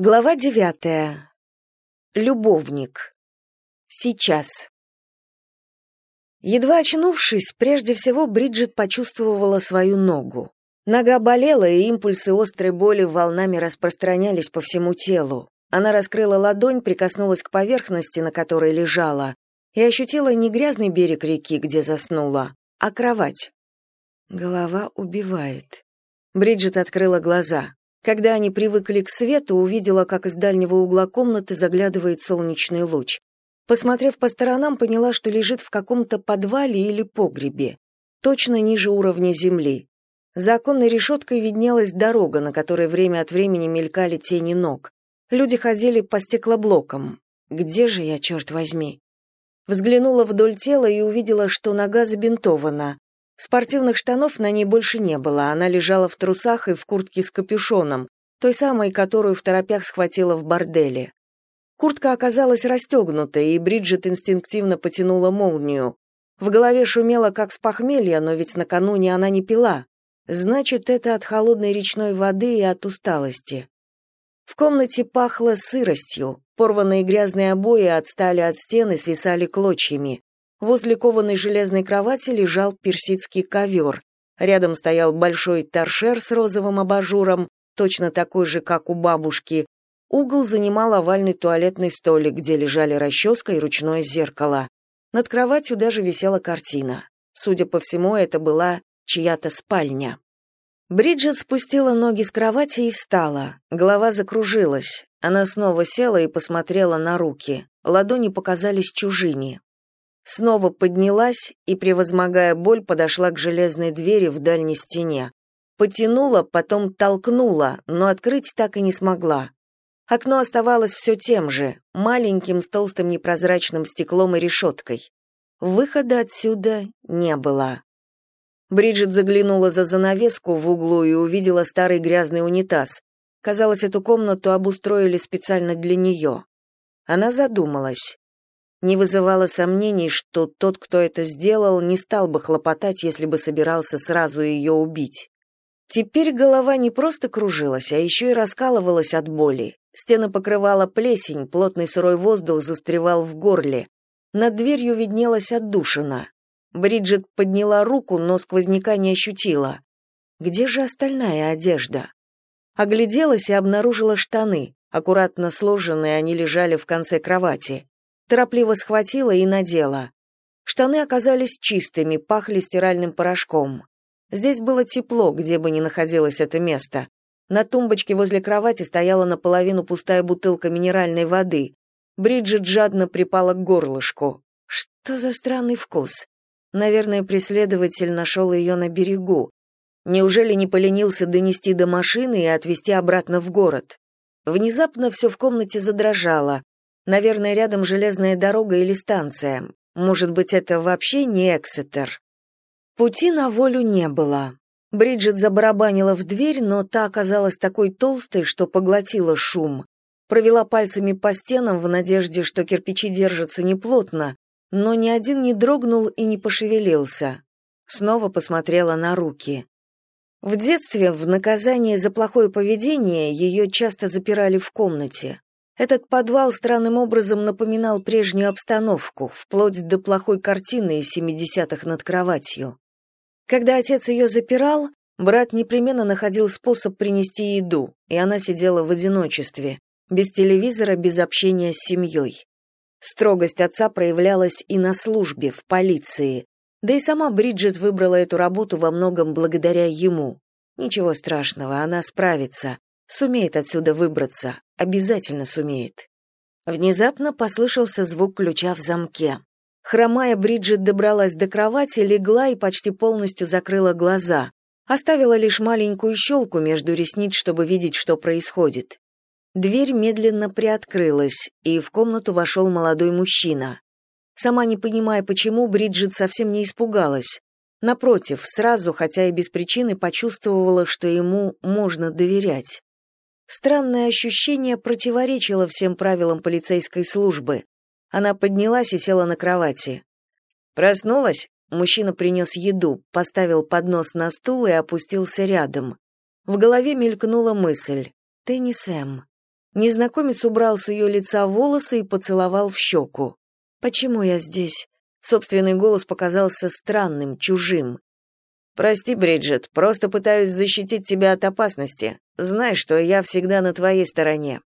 Глава девятая. Любовник. Сейчас. Едва очнувшись, прежде всего Бриджит почувствовала свою ногу. Нога болела, и импульсы острой боли волнами распространялись по всему телу. Она раскрыла ладонь, прикоснулась к поверхности, на которой лежала, и ощутила не грязный берег реки, где заснула, а кровать. Голова убивает. Бриджит открыла глаза. Когда они привыкли к свету, увидела, как из дальнего угла комнаты заглядывает солнечный луч. Посмотрев по сторонам, поняла, что лежит в каком-то подвале или погребе, точно ниже уровня земли. За оконной решеткой виднелась дорога, на которой время от времени мелькали тени ног. Люди ходили по стеклоблокам. Где же я, черт возьми? Взглянула вдоль тела и увидела, что нога забинтована. Спортивных штанов на ней больше не было, она лежала в трусах и в куртке с капюшоном, той самой, которую в торопях схватила в борделе. Куртка оказалась расстегнутой, и Бриджит инстинктивно потянула молнию. В голове шумело, как с похмелья, но ведь накануне она не пила. Значит, это от холодной речной воды и от усталости. В комнате пахло сыростью, порванные грязные обои отстали от стены, свисали клочьями. Возле кованой железной кровати лежал персидский ковер. Рядом стоял большой торшер с розовым абажуром, точно такой же, как у бабушки. Угол занимал овальный туалетный столик, где лежали расческа и ручное зеркало. Над кроватью даже висела картина. Судя по всему, это была чья-то спальня. Бриджит спустила ноги с кровати и встала. Голова закружилась. Она снова села и посмотрела на руки. Ладони показались чужими снова поднялась и, превозмогая боль, подошла к железной двери в дальней стене. Потянула, потом толкнула, но открыть так и не смогла. Окно оставалось все тем же, маленьким с толстым непрозрачным стеклом и решеткой. Выхода отсюда не было. Бриджит заглянула за занавеску в углу и увидела старый грязный унитаз. Казалось, эту комнату обустроили специально для нее. Она задумалась. Не вызывало сомнений, что тот, кто это сделал, не стал бы хлопотать, если бы собирался сразу ее убить. Теперь голова не просто кружилась, а еще и раскалывалась от боли. Стены покрывала плесень, плотный сырой воздух застревал в горле. Над дверью виднелась отдушина. Бриджит подняла руку, но сквозняка не ощутила. Где же остальная одежда? Огляделась и обнаружила штаны. Аккуратно сложенные они лежали в конце кровати торопливо схватила и надела. Штаны оказались чистыми, пахли стиральным порошком. Здесь было тепло, где бы ни находилось это место. На тумбочке возле кровати стояла наполовину пустая бутылка минеральной воды. Бриджит жадно припала к горлышку. Что за странный вкус? Наверное, преследователь нашел ее на берегу. Неужели не поленился донести до машины и отвезти обратно в город? Внезапно все в комнате задрожало. Наверное, рядом железная дорога или станция. Может быть, это вообще не Эксетер. Пути на волю не было. Бриджит забарабанила в дверь, но та оказалась такой толстой, что поглотила шум. Провела пальцами по стенам в надежде, что кирпичи держатся неплотно, но ни один не дрогнул и не пошевелился. Снова посмотрела на руки. В детстве, в наказание за плохое поведение, ее часто запирали в комнате. Этот подвал странным образом напоминал прежнюю обстановку, вплоть до плохой картины из 70-х над кроватью. Когда отец ее запирал, брат непременно находил способ принести еду, и она сидела в одиночестве, без телевизора, без общения с семьей. Строгость отца проявлялась и на службе, в полиции. Да и сама Бриджит выбрала эту работу во многом благодаря ему. Ничего страшного, она справится. Сумеет отсюда выбраться, обязательно сумеет. Внезапно послышался звук ключа в замке. Хромая Бриджит добралась до кровати, легла и почти полностью закрыла глаза. Оставила лишь маленькую щелку между ресниц, чтобы видеть, что происходит. Дверь медленно приоткрылась, и в комнату вошел молодой мужчина. Сама не понимая почему, Бриджит совсем не испугалась. Напротив, сразу, хотя и без причины, почувствовала, что ему можно доверять. Странное ощущение противоречило всем правилам полицейской службы. Она поднялась и села на кровати. Проснулась, мужчина принес еду, поставил поднос на стул и опустился рядом. В голове мелькнула мысль. «Ты не Сэм». Незнакомец убрал с ее лица волосы и поцеловал в щеку. «Почему я здесь?» Собственный голос показался странным, чужим. «Прости, Бриджит, просто пытаюсь защитить тебя от опасности. Знай, что я всегда на твоей стороне».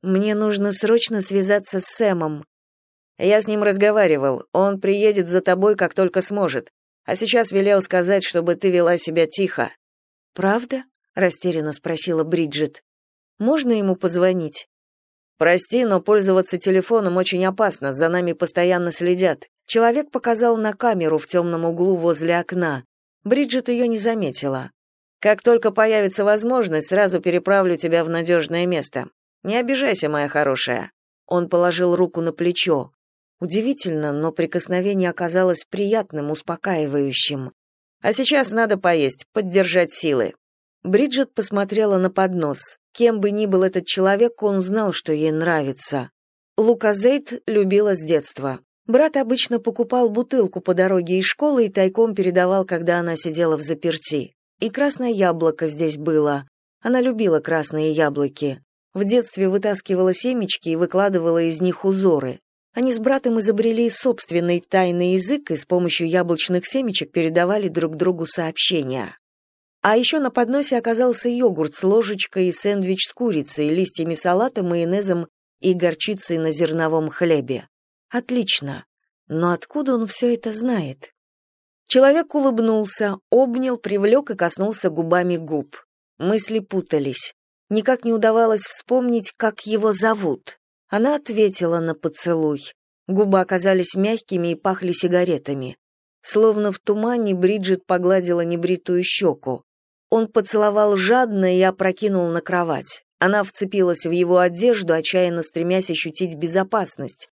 «Мне нужно срочно связаться с Сэмом». «Я с ним разговаривал. Он приедет за тобой, как только сможет. А сейчас велел сказать, чтобы ты вела себя тихо». «Правда?» — растерянно спросила Бриджит. «Можно ему позвонить?» «Прости, но пользоваться телефоном очень опасно, за нами постоянно следят. Человек показал на камеру в темном углу возле окна. Бриджит ее не заметила. «Как только появится возможность, сразу переправлю тебя в надежное место. Не обижайся, моя хорошая». Он положил руку на плечо. Удивительно, но прикосновение оказалось приятным, успокаивающим. «А сейчас надо поесть, поддержать силы». Бриджит посмотрела на поднос. Кем бы ни был этот человек, он знал, что ей нравится. Лука Зейт любила с детства. Брат обычно покупал бутылку по дороге из школы и тайком передавал, когда она сидела в заперти. И красное яблоко здесь было. Она любила красные яблоки. В детстве вытаскивала семечки и выкладывала из них узоры. Они с братом изобрели собственный тайный язык и с помощью яблочных семечек передавали друг другу сообщения. А еще на подносе оказался йогурт с ложечкой и сэндвич с курицей, листьями салата, майонезом и горчицей на зерновом хлебе. Отлично. Но откуда он все это знает? Человек улыбнулся, обнял, привлек и коснулся губами губ. Мысли путались. Никак не удавалось вспомнить, как его зовут. Она ответила на поцелуй. Губы оказались мягкими и пахли сигаретами. Словно в тумане Бриджит погладила небритую щеку. Он поцеловал жадно и опрокинул на кровать. Она вцепилась в его одежду, отчаянно стремясь ощутить безопасность.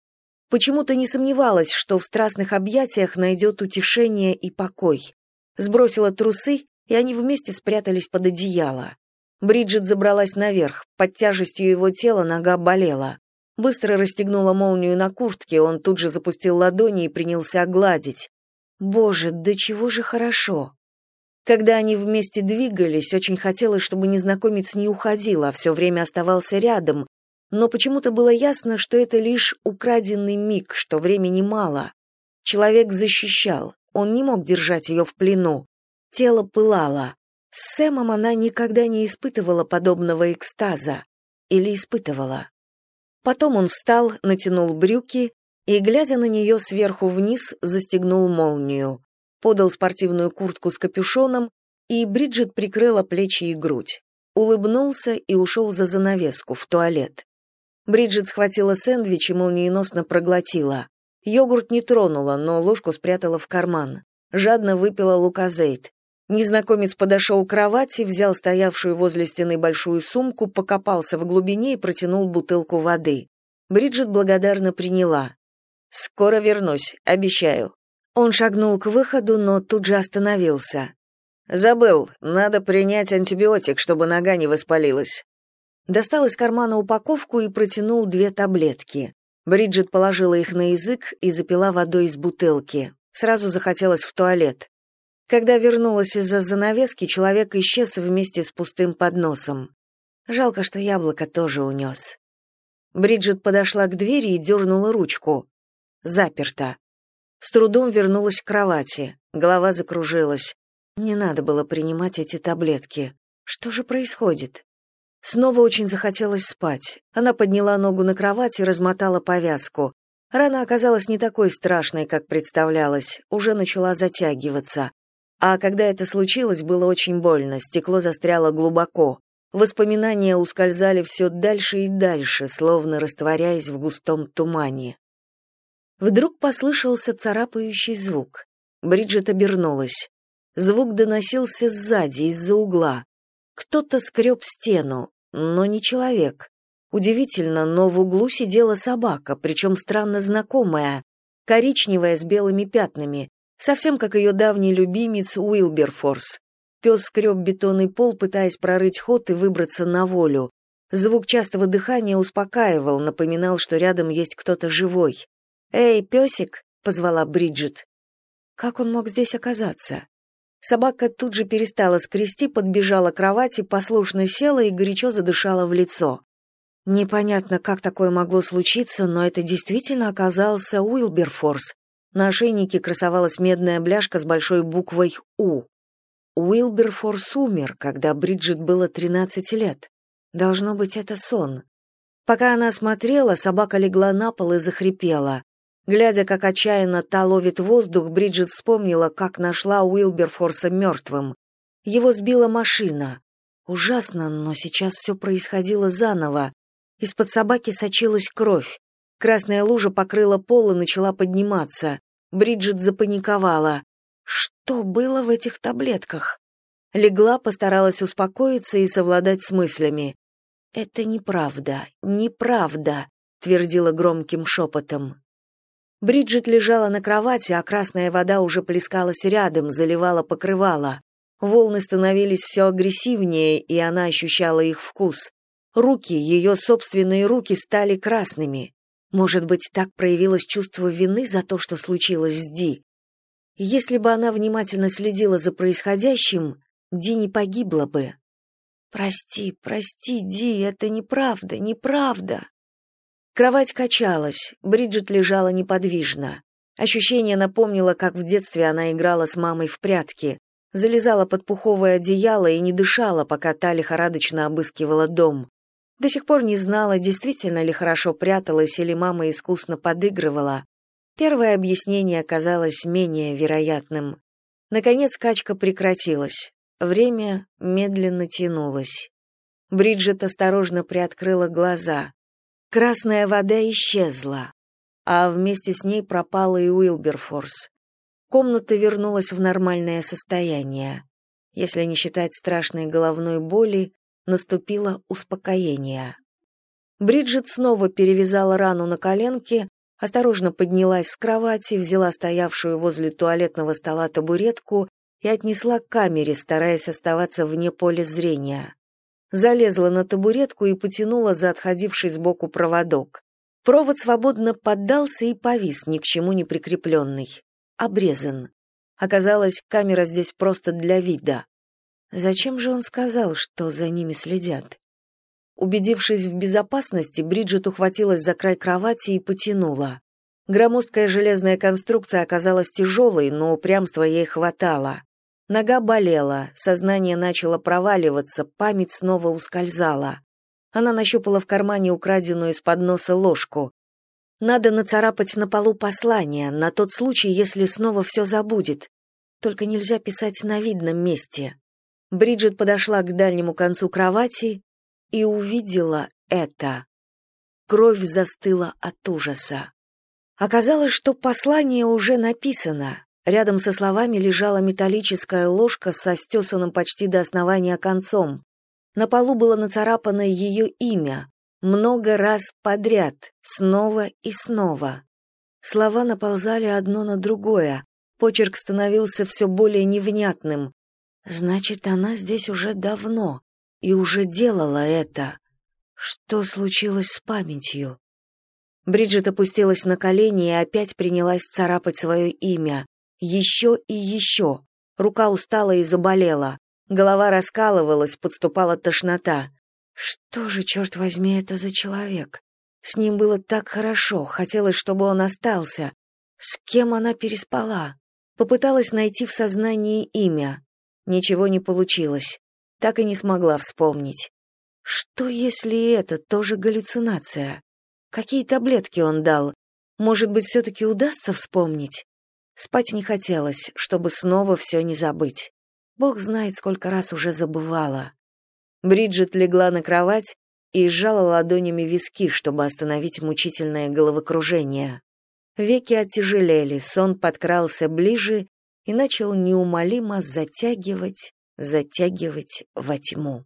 Почему-то не сомневалась, что в страстных объятиях найдет утешение и покой. Сбросила трусы, и они вместе спрятались под одеяло. Бриджит забралась наверх, под тяжестью его тела нога болела. Быстро расстегнула молнию на куртке, он тут же запустил ладони и принялся гладить. Боже, да чего же хорошо. Когда они вместе двигались, очень хотелось, чтобы незнакомец не уходил, а все время оставался рядом, но почему-то было ясно, что это лишь украденный миг, что времени мало. Человек защищал, он не мог держать ее в плену. Тело пылало. С Сэмом она никогда не испытывала подобного экстаза. Или испытывала. Потом он встал, натянул брюки и, глядя на нее сверху вниз, застегнул молнию. Подал спортивную куртку с капюшоном, и Бриджит прикрыла плечи и грудь. Улыбнулся и ушел за занавеску в туалет. Бриджит схватила сэндвич и молниеносно проглотила. Йогурт не тронула, но ложку спрятала в карман. Жадно выпила луказейт. Незнакомец подошел к кровати, взял стоявшую возле стены большую сумку, покопался в глубине и протянул бутылку воды. Бриджит благодарно приняла. «Скоро вернусь, обещаю». Он шагнул к выходу, но тут же остановился. «Забыл, надо принять антибиотик, чтобы нога не воспалилась достал из кармана упаковку и протянул две таблетки. Бриджит положила их на язык и запила водой из бутылки. Сразу захотелось в туалет. Когда вернулась из-за занавески, человек исчез вместе с пустым подносом. Жалко, что яблоко тоже унес. Бриджит подошла к двери и дернула ручку. Заперто. С трудом вернулась к кровати. Голова закружилась. Не надо было принимать эти таблетки. Что же происходит? Снова очень захотелось спать. Она подняла ногу на кровать и размотала повязку. Рана оказалась не такой страшной, как представлялось, уже начала затягиваться. А когда это случилось, было очень больно, стекло застряло глубоко. Воспоминания ускользали все дальше и дальше, словно растворяясь в густом тумане. Вдруг послышался царапающий звук. Бриджит обернулась. Звук доносился сзади, из-за угла. Кто-то скреб стену, но не человек. Удивительно, но в углу сидела собака, причем странно знакомая, коричневая с белыми пятнами, совсем как ее давний любимец Уилберфорс. Пес скреб бетонный пол, пытаясь прорыть ход и выбраться на волю. Звук частого дыхания успокаивал, напоминал, что рядом есть кто-то живой. «Эй, песик!» — позвала Бриджит. Как он мог здесь оказаться? Собака тут же перестала скрести, подбежала к кровати, послушно села и горячо задышала в лицо. Непонятно, как такое могло случиться, но это действительно оказался Уилберфорс. На ошейнике красовалась медная бляшка с большой буквой «У». Уилберфорс умер, когда Бриджит было 13 лет. Должно быть, это сон. Пока она смотрела, собака легла на пол и захрипела. Глядя, как отчаянно та ловит воздух, Бриджит вспомнила, как нашла Уилберфорса мертвым. Его сбила машина. Ужасно, но сейчас все происходило заново. Из-под собаки сочилась кровь. Красная лужа покрыла пол и начала подниматься. Бриджит запаниковала. Что было в этих таблетках? Легла, постаралась успокоиться и совладать с мыслями. «Это неправда, неправда», — твердила громким шепотом. Бриджит лежала на кровати, а красная вода уже плескалась рядом, заливала покрывало. Волны становились все агрессивнее, и она ощущала их вкус. Руки, ее собственные руки стали красными. Может быть, так проявилось чувство вины за то, что случилось с Ди. Если бы она внимательно следила за происходящим, Ди не погибла бы. «Прости, прости, Ди, это неправда, неправда». Кровать качалась, Бриджит лежала неподвижно. Ощущение напомнило, как в детстве она играла с мамой в прятки, залезала под пуховое одеяло и не дышала, пока та лихорадочно обыскивала дом. До сих пор не знала, действительно ли хорошо пряталась или мама искусно подыгрывала. Первое объяснение оказалось менее вероятным. Наконец качка прекратилась. Время медленно тянулось. Бриджит осторожно приоткрыла глаза. Красная вода исчезла, а вместе с ней пропала и Уилберфорс. Комната вернулась в нормальное состояние. Если не считать страшной головной боли, наступило успокоение. Бриджит снова перевязала рану на коленке, осторожно поднялась с кровати, взяла стоявшую возле туалетного стола табуретку и отнесла к камере, стараясь оставаться вне поля зрения. Залезла на табуретку и потянула за отходивший сбоку проводок. Провод свободно поддался и повис, ни к чему не прикрепленный. Обрезан. Оказалось, камера здесь просто для вида. Зачем же он сказал, что за ними следят? Убедившись в безопасности, Бриджит ухватилась за край кровати и потянула. Громоздкая железная конструкция оказалась тяжелой, но упрямства ей хватало. Нога болела, сознание начало проваливаться, память снова ускользала. Она нащупала в кармане украденную из-под носа ложку. Надо нацарапать на полу послание, на тот случай, если снова все забудет. Только нельзя писать на видном месте. Бриджит подошла к дальнему концу кровати и увидела это. Кровь застыла от ужаса. Оказалось, что послание уже написано. Рядом со словами лежала металлическая ложка со стесанным почти до основания концом. На полу было нацарапано ее имя, много раз подряд, снова и снова. Слова наползали одно на другое, почерк становился все более невнятным. Значит, она здесь уже давно и уже делала это. Что случилось с памятью? Бриджит опустилась на колени и опять принялась царапать свое имя. Еще и еще. Рука устала и заболела. Голова раскалывалась, подступала тошнота. Что же, черт возьми, это за человек? С ним было так хорошо, хотелось, чтобы он остался. С кем она переспала? Попыталась найти в сознании имя. Ничего не получилось. Так и не смогла вспомнить. Что, если это тоже галлюцинация? Какие таблетки он дал? Может быть, все-таки удастся вспомнить? Спать не хотелось, чтобы снова все не забыть. Бог знает, сколько раз уже забывала. Бриджит легла на кровать и сжала ладонями виски, чтобы остановить мучительное головокружение. Веки оттяжелели, сон подкрался ближе и начал неумолимо затягивать, затягивать во тьму.